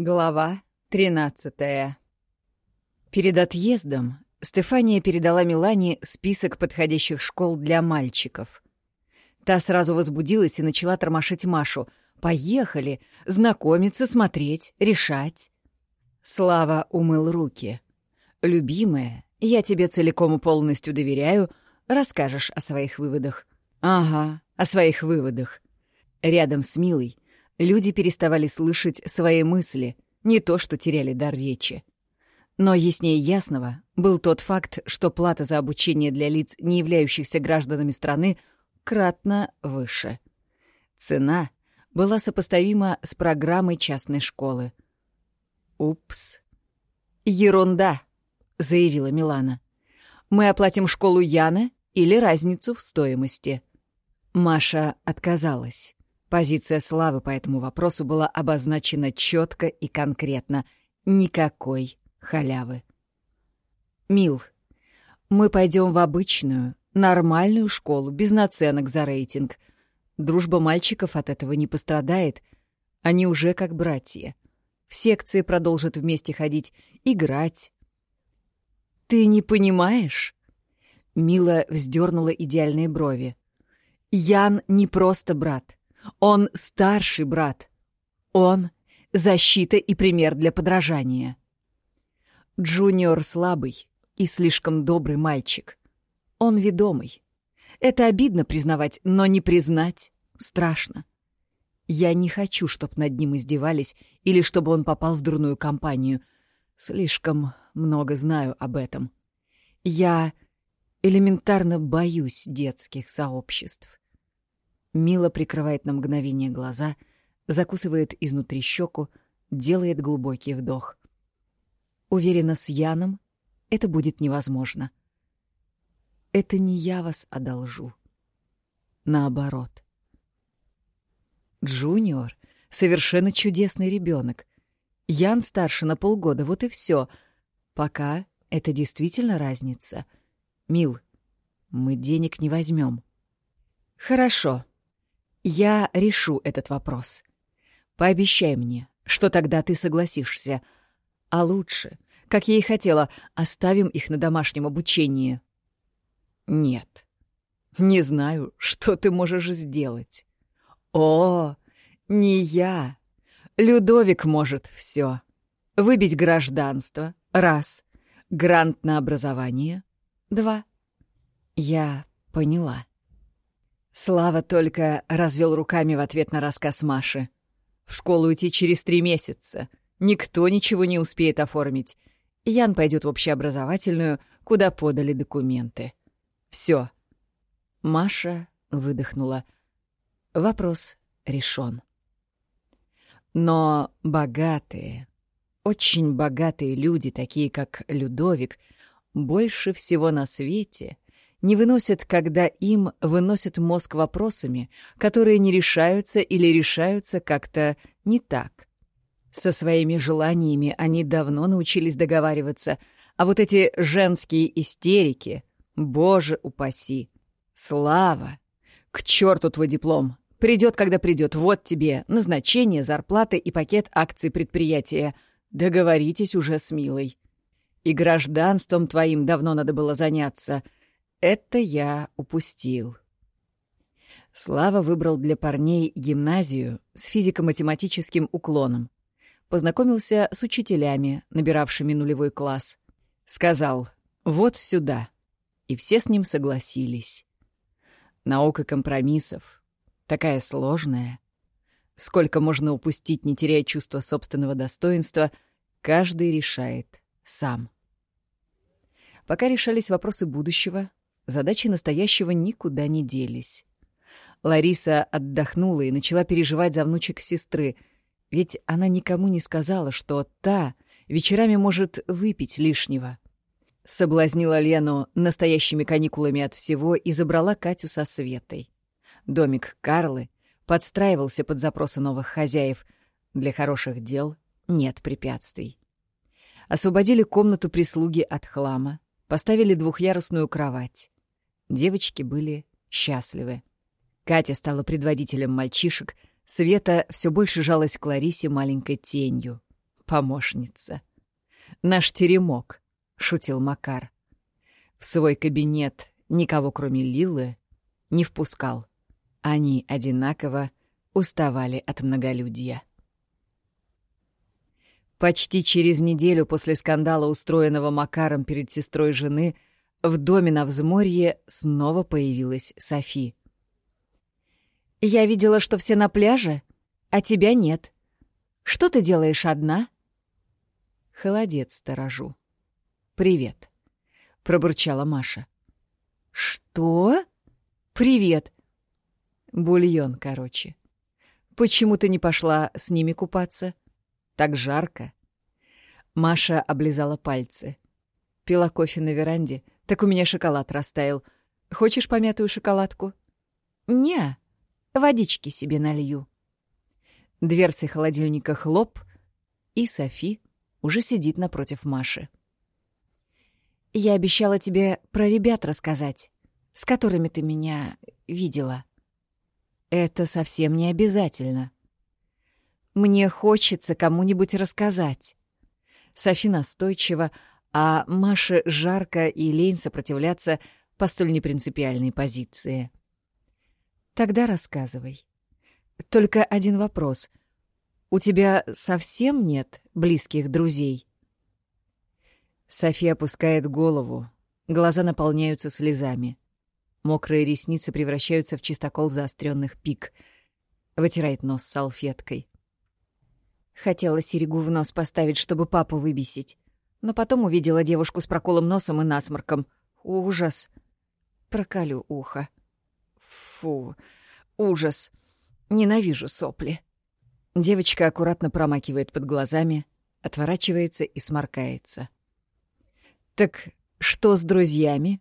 Глава 13 Перед отъездом Стефания передала Милане список подходящих школ для мальчиков. Та сразу возбудилась и начала тормошить Машу. «Поехали! Знакомиться, смотреть, решать!» Слава умыл руки. «Любимая, я тебе целиком и полностью доверяю. Расскажешь о своих выводах». «Ага, о своих выводах». Рядом с Милой люди переставали слышать свои мысли, не то что теряли дар речи. Но яснее ясного был тот факт, что плата за обучение для лиц, не являющихся гражданами страны, кратно выше. Цена была сопоставима с программой частной школы. «Упс. Ерунда», — заявила Милана. «Мы оплатим школу Яны или разницу в стоимости». Маша отказалась. Позиция Славы по этому вопросу была обозначена четко и конкретно. Никакой халявы. «Мил, мы пойдем в обычную, нормальную школу, без наценок за рейтинг. Дружба мальчиков от этого не пострадает. Они уже как братья. В секции продолжат вместе ходить, играть. «Ты не понимаешь?» Мила вздернула идеальные брови. «Ян не просто брат. Он старший брат. Он — защита и пример для подражания. Джуниор слабый и слишком добрый мальчик. Он ведомый. Это обидно признавать, но не признать страшно. Я не хочу, чтоб над ним издевались или чтобы он попал в дурную компанию. Слишком много знаю об этом. Я элементарно боюсь детских сообществ. Мила прикрывает на мгновение глаза, закусывает изнутри щеку, делает глубокий вдох. Уверена, с Яном это будет невозможно. Это не я вас одолжу. Наоборот. Джуниор — совершенно чудесный ребенок. Ян старше на полгода, вот и все. Пока это действительно разница. Мил, мы денег не возьмем. Хорошо. Я решу этот вопрос. Пообещай мне, что тогда ты согласишься — а лучше, как я и хотела, оставим их на домашнем обучении. Нет. Не знаю, что ты можешь сделать. О, не я. Людовик может все. Выбить гражданство. Раз. Грант на образование. Два. Я поняла. Слава только развел руками в ответ на рассказ Маши. В школу идти через три месяца. Никто ничего не успеет оформить. Ян пойдет в общеобразовательную, куда подали документы. Все. Маша выдохнула. Вопрос решен. Но богатые, очень богатые люди, такие как Людовик, больше всего на свете не выносят, когда им выносят мозг вопросами, которые не решаются или решаются как-то не так. Со своими желаниями они давно научились договариваться, а вот эти женские истерики, боже упаси. Слава! К черту твой диплом! Придет, когда придет. Вот тебе назначение, зарплата и пакет акций предприятия. Договоритесь уже с Милой. И гражданством твоим давно надо было заняться. Это я упустил. Слава выбрал для парней гимназию с физико-математическим уклоном познакомился с учителями, набиравшими нулевой класс. Сказал «вот сюда», и все с ним согласились. Наука компромиссов. Такая сложная. Сколько можно упустить, не теряя чувства собственного достоинства, каждый решает сам. Пока решались вопросы будущего, задачи настоящего никуда не делись. Лариса отдохнула и начала переживать за внучек сестры — ведь она никому не сказала, что та вечерами может выпить лишнего. Соблазнила Лену настоящими каникулами от всего и забрала Катю со Светой. Домик Карлы подстраивался под запросы новых хозяев. Для хороших дел нет препятствий. Освободили комнату прислуги от хлама, поставили двухъярусную кровать. Девочки были счастливы. Катя стала предводителем мальчишек — Света все больше жалась к Ларисе маленькой тенью. помощница. Наш теремок, — шутил Макар. В свой кабинет никого, кроме Лилы, не впускал. Они одинаково уставали от многолюдья. Почти через неделю после скандала, устроенного Макаром перед сестрой жены, в доме на взморье снова появилась Софи. «Я видела, что все на пляже, а тебя нет. Что ты делаешь одна?» «Холодец сторожу. Привет», — пробурчала Маша. «Что? Привет!» «Бульон, короче. Почему ты не пошла с ними купаться? Так жарко». Маша облизала пальцы. Пила кофе на веранде, так у меня шоколад растаял. Хочешь помятую шоколадку? Не, водички себе налью. Дверцы холодильника хлоп, и Софи уже сидит напротив Маши. Я обещала тебе про ребят рассказать, с которыми ты меня видела. Это совсем не обязательно. Мне хочется кому-нибудь рассказать. Софи настойчиво, а Маше жарко и лень сопротивляться по столь непринципиальной позиции. Тогда рассказывай. Только один вопрос. У тебя совсем нет близких друзей? София опускает голову, глаза наполняются слезами. Мокрые ресницы превращаются в чистокол заостренных пик. Вытирает нос салфеткой. Хотела серегу в нос поставить, чтобы папу выбесить. Но потом увидела девушку с проколом носом и насморком. Ужас. Проколю ухо. Фу. Ужас. Ненавижу сопли. Девочка аккуратно промакивает под глазами, отворачивается и сморкается. «Так что с друзьями?»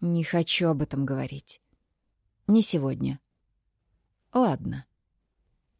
«Не хочу об этом говорить. Не сегодня». «Ладно».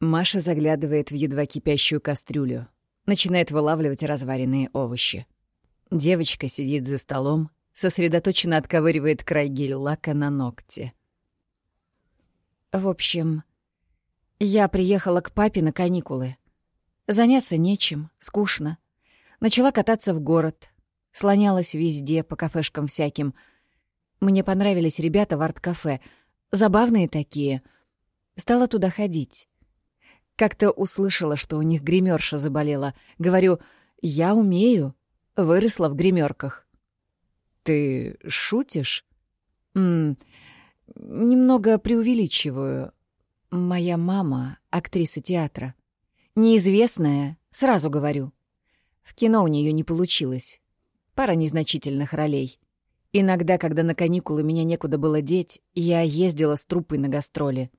Маша заглядывает в едва кипящую кастрюлю, начинает вылавливать разваренные овощи. Девочка сидит за столом, сосредоточенно отковыривает край гель-лака на ногте. «В общем, я приехала к папе на каникулы. Заняться нечем, скучно. Начала кататься в город, слонялась везде, по кафешкам всяким. Мне понравились ребята в арт-кафе. Забавные такие. Стала туда ходить. Как-то услышала, что у них гримерша заболела. Говорю, я умею. Выросла в гримерках. Ты шутишь? М -м, немного преувеличиваю. Моя мама — актриса театра. Неизвестная, сразу говорю. В кино у нее не получилось пара незначительных ролей. Иногда, когда на каникулы меня некуда было деть, я ездила с труппой на гастроли.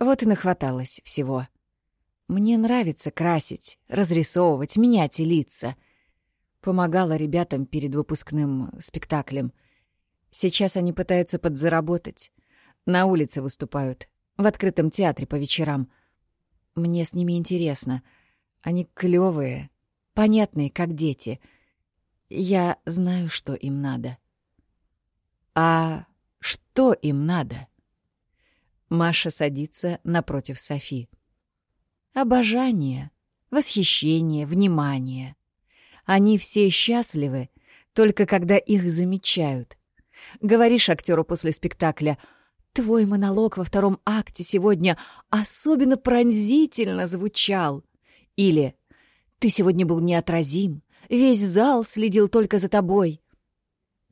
Вот и нахваталось всего. Мне нравится красить, разрисовывать, менять лица. Помогала ребятам перед выпускным спектаклем. Сейчас они пытаются подзаработать. На улице выступают, в открытом театре по вечерам. Мне с ними интересно. Они клёвые, понятные, как дети — я знаю, что им надо. А что им надо? Маша садится напротив Софи. Обожание, восхищение, внимание. Они все счастливы, только когда их замечают. Говоришь актеру после спектакля, «Твой монолог во втором акте сегодня особенно пронзительно звучал». Или «Ты сегодня был неотразим, Весь зал следил только за тобой.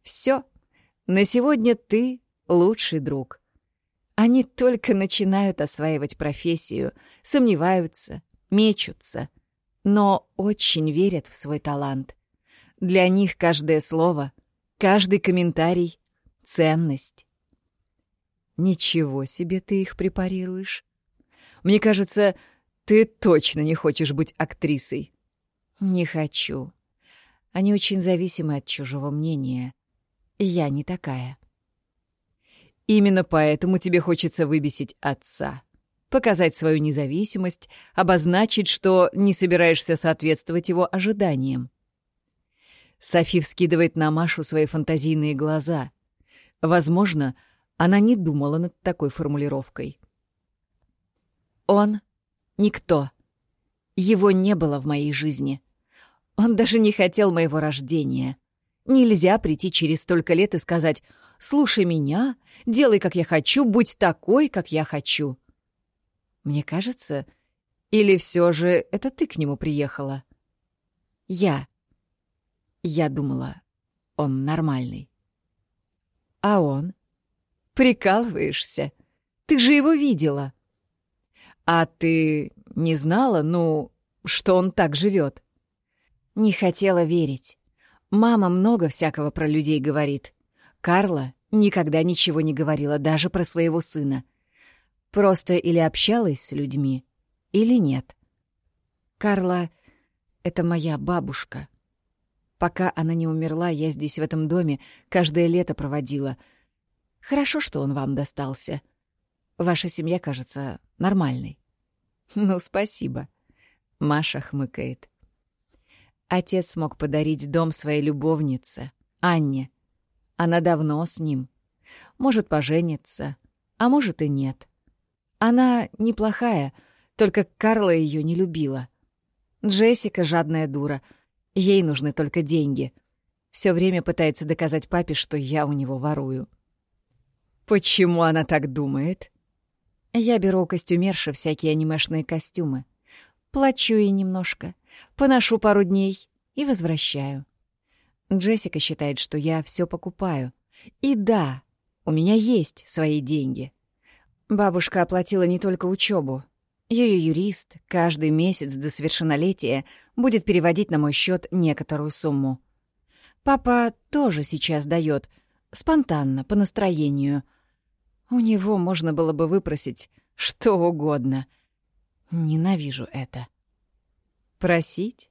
Все, на сегодня ты лучший друг. Они только начинают осваивать профессию, сомневаются, мечутся, но очень верят в свой талант. Для них каждое слово, каждый комментарий — ценность. Ничего себе ты их препарируешь. Мне кажется, ты точно не хочешь быть актрисой. Не хочу. Они очень зависимы от чужого мнения. Я не такая. Именно поэтому тебе хочется выбесить отца. Показать свою независимость, обозначить, что не собираешься соответствовать его ожиданиям. Софи вскидывает на Машу свои фантазийные глаза. Возможно, она не думала над такой формулировкой. «Он — никто. Его не было в моей жизни. Он даже не хотел моего рождения. Нельзя прийти через столько лет и сказать «Слушай меня, делай, как я хочу, будь такой, как я хочу». Мне кажется, или все же это ты к нему приехала? Я. Я думала, он нормальный. А он? Прикалываешься? Ты же его видела. А ты не знала, ну, что он так живет? Не хотела верить. Мама много всякого про людей говорит. Карла никогда ничего не говорила, даже про своего сына. Просто или общалась с людьми, или нет. Карла — это моя бабушка. Пока она не умерла, я здесь, в этом доме, каждое лето проводила. Хорошо, что он вам достался. Ваша семья, кажется, нормальной. Ну, спасибо. Маша хмыкает. Отец мог подарить дом своей любовнице, Анне. Она давно с ним. Может, пожениться, а может и нет. Она неплохая, только Карла ее не любила. Джессика — жадная дура. Ей нужны только деньги. Все время пытается доказать папе, что я у него ворую. Почему она так думает? Я беру у костюмерши всякие анимешные костюмы. Плачу ей немножко, поношу пару дней и возвращаю. Джессика считает, что я все покупаю. И да, у меня есть свои деньги. Бабушка оплатила не только учебу. Ее юрист каждый месяц до совершеннолетия будет переводить на мой счет некоторую сумму. Папа тоже сейчас дает, спонтанно, по настроению. У него можно было бы выпросить что угодно — Ненавижу это. Просить?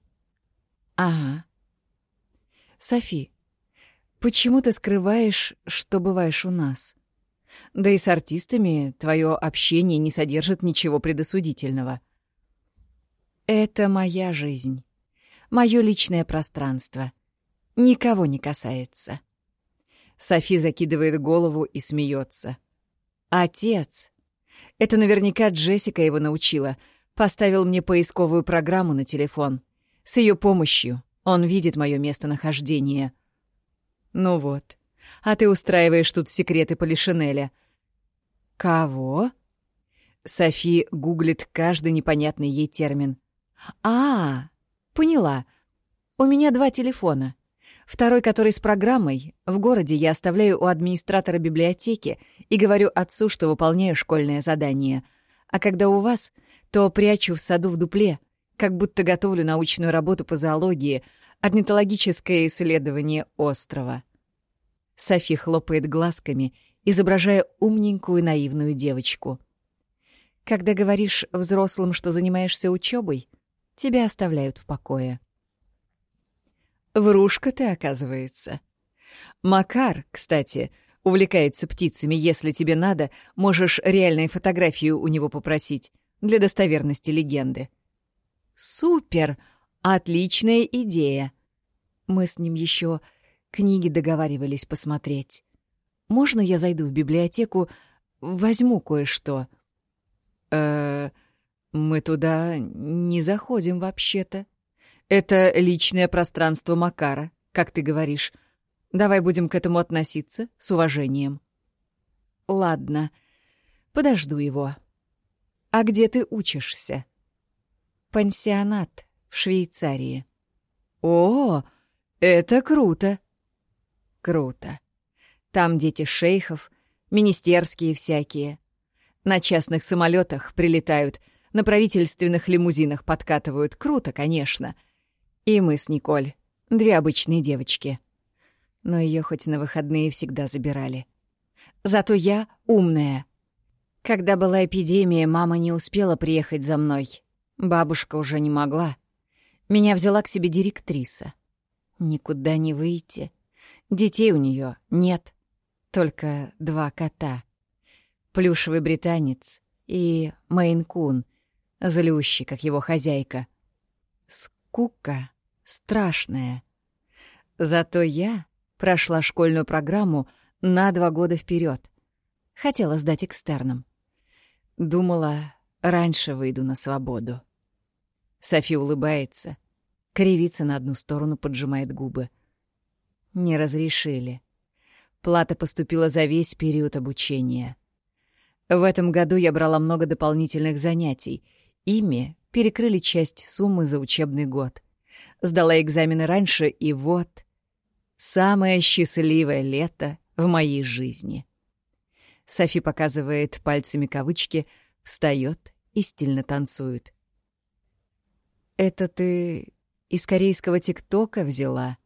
Ага. Софи, почему ты скрываешь, что бываешь у нас? Да и с артистами твое общение не содержит ничего предосудительного. Это моя жизнь, мое личное пространство. Никого не касается. Софи закидывает голову и смеется. Отец. Это наверняка Джессика его научила — поставил мне поисковую программу на телефон. С ее помощью он видит мое местонахождение. Ну вот. А ты устраиваешь тут секреты Полишинеля. Кого? Софи гуглит каждый непонятный ей термин. А, поняла. У меня два телефона. Второй, который с программой, в городе я оставляю у администратора библиотеки и говорю отцу, что выполняю школьное задание. А когда у вас, то прячу в саду в дупле, как будто готовлю научную работу по зоологии, орнитологическое исследование острова. Софи хлопает глазками, изображая умненькую наивную девочку. Когда говоришь взрослым, что занимаешься учебой, тебя оставляют в покое. Врушка ты, оказывается. Макар, кстати, увлекается птицами. Если тебе надо, можешь реальные фотографии у него попросить для достоверности легенды. Супер! Отличная идея! Мы с ним еще книги договаривались посмотреть. Можно я зайду в библиотеку, возьму кое-что? Э, мы туда не заходим вообще-то. Это личное пространство Макара, как ты говоришь. Давай будем к этому относиться с уважением. Ладно, подожду его. «А где ты учишься?» «Пансионат в Швейцарии». «О, это круто!» «Круто. Там дети шейхов, министерские всякие. На частных самолетах прилетают, на правительственных лимузинах подкатывают. Круто, конечно. И мы с Николь, две обычные девочки. Но ее хоть на выходные всегда забирали. Зато я умная — когда была эпидемия, мама не успела приехать за мной. Бабушка уже не могла. Меня взяла к себе директриса. Никуда не выйти. Детей у нее нет. Только два кота. Плюшевый британец и Мейн-кун, злющий, как его хозяйка. Скука страшная. Зато я прошла школьную программу на два года вперед. Хотела сдать экстерном. Думала, раньше выйду на свободу. Софи улыбается, кривится на одну сторону, поджимает губы. Не разрешили. Плата поступила за весь период обучения. В этом году я брала много дополнительных занятий. Ими перекрыли часть суммы за учебный год. Сдала экзамены раньше, и вот... Самое счастливое лето в моей жизни. Софи показывает пальцами кавычки, встает и стильно танцует. «Это ты из корейского ТикТока взяла?»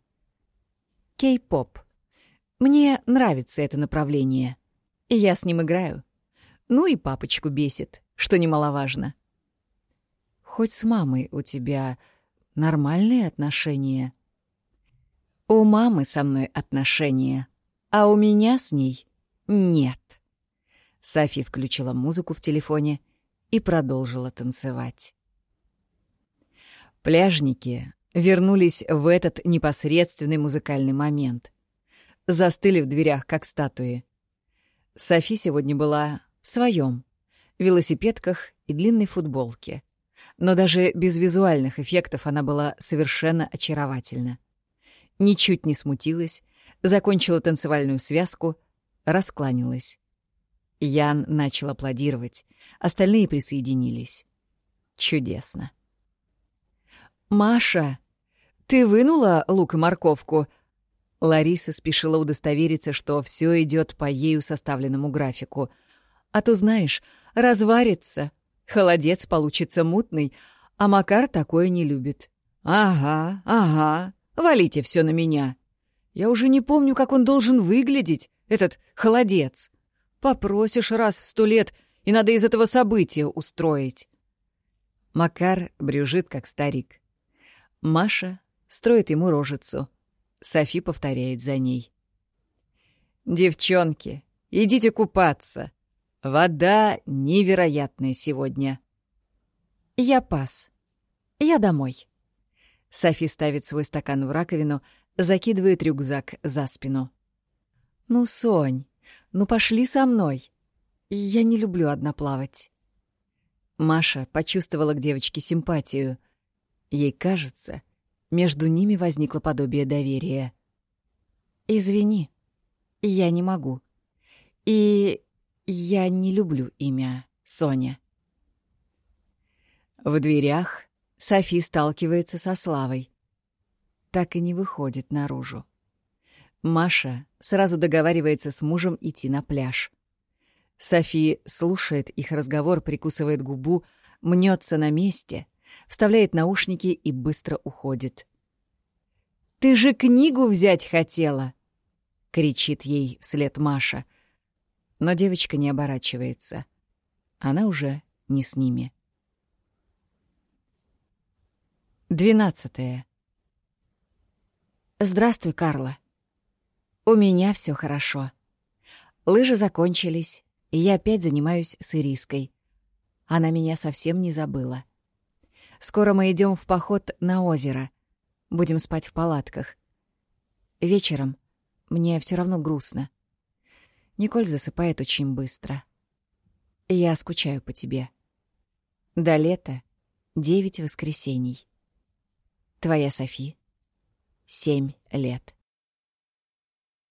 «Кей-поп. Мне нравится это направление. И я с ним играю. Ну и папочку бесит, что немаловажно. Хоть с мамой у тебя нормальные отношения. У мамы со мной отношения, а у меня с ней нет. Софи включила музыку в телефоне и продолжила танцевать. Пляжники вернулись в этот непосредственный музыкальный момент. Застыли в дверях, как статуи. Софи сегодня была в своем велосипедках и длинной футболке. Но даже без визуальных эффектов она была совершенно очаровательна. Ничуть не смутилась, закончила танцевальную связку, раскланялась. Ян начал аплодировать, остальные присоединились. Чудесно. «Маша, ты вынула лук и морковку?» Лариса спешила удостовериться, что все идет по ею составленному графику — а то, знаешь, разварится. Холодец получится мутный, а Макар такое не любит. Ага, ага, валите все на меня. Я уже не помню, как он должен выглядеть, этот холодец. Попросишь раз в сто лет, и надо из этого события устроить. Макар брюжит, как старик. Маша строит ему рожицу. Софи повторяет за ней. «Девчонки, идите купаться. Вода невероятная сегодня. Я пас. Я домой. Софи ставит свой стакан в раковину, закидывает рюкзак за спину. Ну, Сонь, ну пошли со мной. Я не люблю одна плавать. Маша почувствовала к девочке симпатию. Ей кажется, между ними возникло подобие доверия. «Извини, я не могу. И я не люблю имя Соня. В дверях Софи сталкивается со Славой. Так и не выходит наружу. Маша сразу договаривается с мужем идти на пляж. Софи слушает их разговор, прикусывает губу, мнется на месте, вставляет наушники и быстро уходит. «Ты же книгу взять хотела!» — кричит ей вслед Маша — но девочка не оборачивается. Она уже не с ними. Двенадцатое. Здравствуй, Карла. У меня все хорошо. Лыжи закончились, и я опять занимаюсь с Ириской. Она меня совсем не забыла. Скоро мы идем в поход на озеро. Будем спать в палатках. Вечером мне все равно грустно. Николь засыпает очень быстро. Я скучаю по тебе. До лета девять воскресений. Твоя Софи. Семь лет.